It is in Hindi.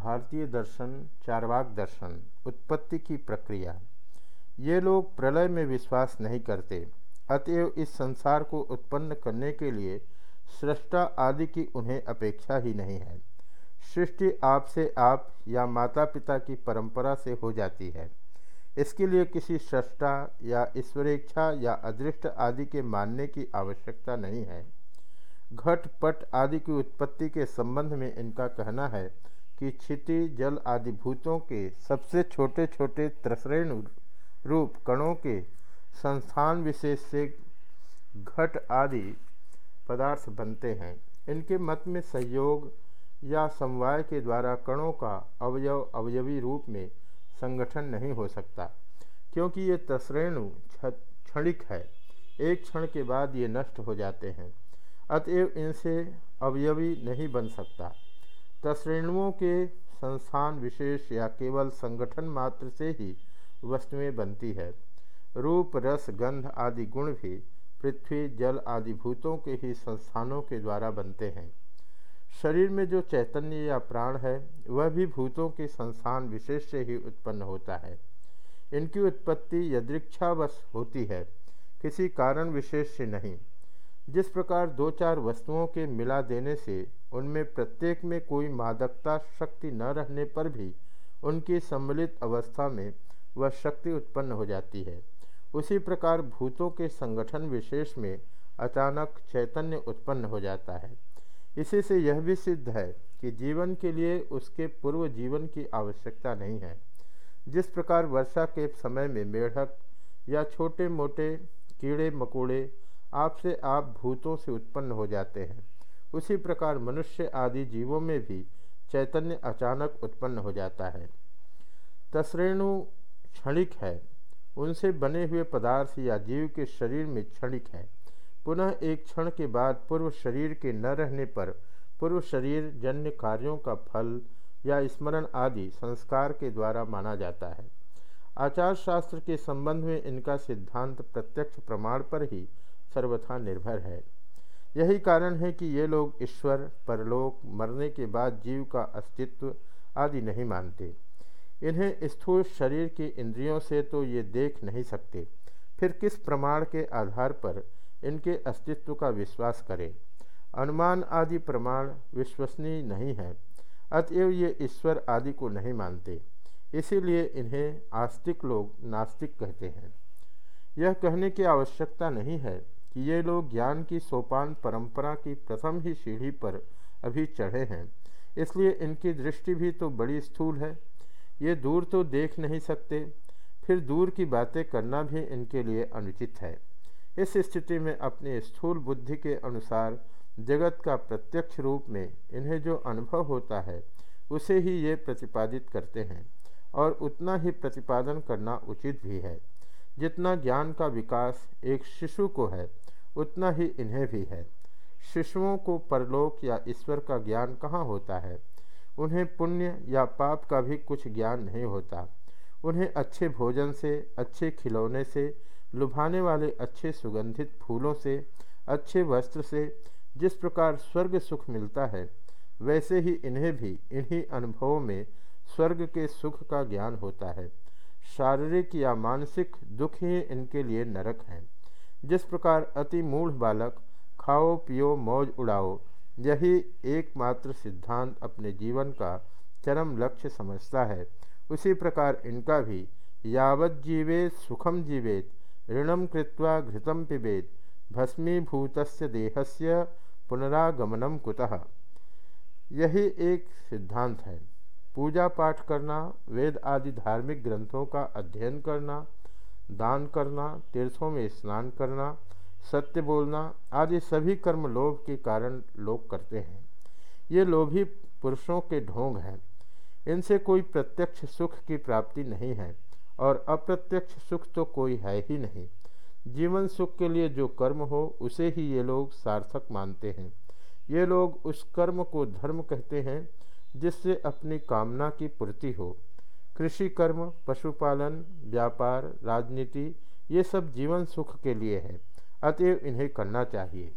भारतीय दर्शन, चारवाक दर्शन, उत्पत्ति की प्रक्रिया। ये लोग प्रलय में विश्वास नहीं करते, अतएव इस संसार को उत्पन्न करने के लिए सृष्टा आदि की उन्हें अपेक्षा ही नहीं है। सृष्टि आपसे आप या माता पिता की परंपरा से हो जाती है। इसके लिए किसी सृष्टा या ईश्वरेच्छा या अदृष्ट आदि के मानने की आवश्यकता नहीं है। घट पट आदि की उत्पत्ति के संबंध में इनका कहना है कि क्षिति जल आदि भूतों के सबसे छोटे छोटे त्रसरेण रूप कणों के संस्थान विशेष से घट आदि पदार्थ बनते हैं। इनके मत में सहयोग या समवाय के द्वारा कणों का अवयव अवयवी रूप में संगठन नहीं हो सकता, क्योंकि ये तसरेणु क्षणिक है। एक क्षण के बाद ये नष्ट हो जाते हैं, अतएव इनसे अवयवी नहीं बन सकता। तश्रेणुओं के संस्थान विशेष या केवल संगठन मात्र से ही वस्तुएँ बनती है। रूप, रस, गंध आदि गुण भी पृथ्वी, जल आदि भूतों के ही संस्थानों के द्वारा बनते हैं। शरीर में जो चैतन्य या प्राण है, वह भी भूतों के संस्थान विशेष से ही उत्पन्न होता है। इनकी उत्पत्ति यदृक्षावश होती है, किसी कारण विशेष से नहीं। जिस प्रकार दो चार वस्तुओं के मिला देने से उनमें प्रत्येक में कोई मादकता शक्ति न रहने पर भी उनकी सम्मिलित अवस्था में वह शक्ति उत्पन्न हो जाती है। उसी प्रकार भूतों के संगठन विशेष में अचानक चैतन्य उत्पन्न हो जाता है। इसी से यह भी सिद्ध है कि जीवन के लिए उसके पूर्व जीवन की आवश्यकता नहीं है। जिस प्रकार वर्षा के समय में मेढक या छोटे मोटे कीड़े मकोड़े आपसे आप भूतों से उत्पन्न हो जाते हैं उसी प्रकार मनुष्य आदि जीवों में भी चैतन्य अचानक उत्पन्न हो जाता है। तसरेणु क्षणिक है। उनसे बने हुए पदार्थ या जीव के शरीर में क्षणिक है। पुनः एक क्षण के बाद पूर्व शरीर के न रहने पर पूर्व शरीर जन्य कार्यों का फल या स्मरण आदि संस्कार के द्वारा माना जाता है। आचार शास्त्र के संबंध में इनका सिद्धांत प्रत्यक्ष प्रमाण पर ही सर्वथा निर्भर है। यही कारण है कि ये लोग ईश्वर, परलोक, मरने के बाद जीव का अस्तित्व आदि नहीं मानते। इन्हें स्थूल शरीर की इंद्रियों से तो ये देख नहीं सकते। फिर किस प्रमाण के आधार पर इनके अस्तित्व का विश्वास करें? अनुमान आदि प्रमाण विश्वसनीय नहीं है, अतएव ये ईश्वर आदि को नहीं मानते। इसीलिए इन्हें आस्तिक लोग नास्तिक कहते हैं। यह कहने की आवश्यकता नहीं है कि ये लोग ज्ञान की सोपान परंपरा की प्रथम ही सीढ़ी पर अभी चढ़े हैं। इसलिए इनकी दृष्टि भी तो बड़ी स्थूल है। ये दूर तो देख नहीं सकते, फिर दूर की बातें करना भी इनके लिए अनुचित है। इस स्थिति में अपनी स्थूल बुद्धि के अनुसार जगत का प्रत्यक्ष रूप में इन्हें जो अनुभव होता है, उसे ही ये प्रतिपादित करते हैं, और उतना ही प्रतिपादन करना उचित भी है। जितना ज्ञान का विकास एक शिशु को है, उतना ही इन्हें भी है। शिशुओं को परलोक या ईश्वर का ज्ञान कहाँ होता है? उन्हें पुण्य या पाप का भी कुछ ज्ञान नहीं होता। उन्हें अच्छे भोजन से, अच्छे खिलौने से, लुभाने वाले अच्छे सुगंधित फूलों से, अच्छे वस्त्र से जिस प्रकार स्वर्ग सुख मिलता है, वैसे ही इन्हें भी इन्हीं अनुभवों में स्वर्ग के सुख का ज्ञान होता है। शारीरिक या मानसिक दुख ही इनके लिए नरक हैं। जिस प्रकार अति मूढ़ बालक खाओ, पियो, मौज उड़ाओ, यही एकमात्र सिद्धांत अपने जीवन का चरम लक्ष्य समझता है। उसी प्रकार इनका भी, यावत जीवेत सुखम जीवेत, ऋणम कृत्वा घृतम पिबेत भस्मीभूत देहस्य पुनरागमनम कुतः। यही एक सिद्धांत है। पूजा पाठ करना, वेद आदि धार्मिक ग्रंथों का अध्ययन करना, दान करना, तीर्थों में स्नान करना, सत्य बोलना आदि सभी कर्म लोभ के कारण लोग करते हैं। ये लोभी पुरुषों के ढोंग हैं। इनसे कोई प्रत्यक्ष सुख की प्राप्ति नहीं है और अप्रत्यक्ष सुख तो कोई है ही नहीं। जीवन सुख के लिए जो कर्म हो, उसे ही ये लोग सार्थक मानते हैं। ये लोग उस कर्म को धर्म कहते हैं जिससे अपनी कामना की पूर्ति हो। कृषि कर्म, पशुपालन, व्यापार, राजनीति, ये सब जीवन सुख के लिए है। अतएव इन्हें करना चाहिए।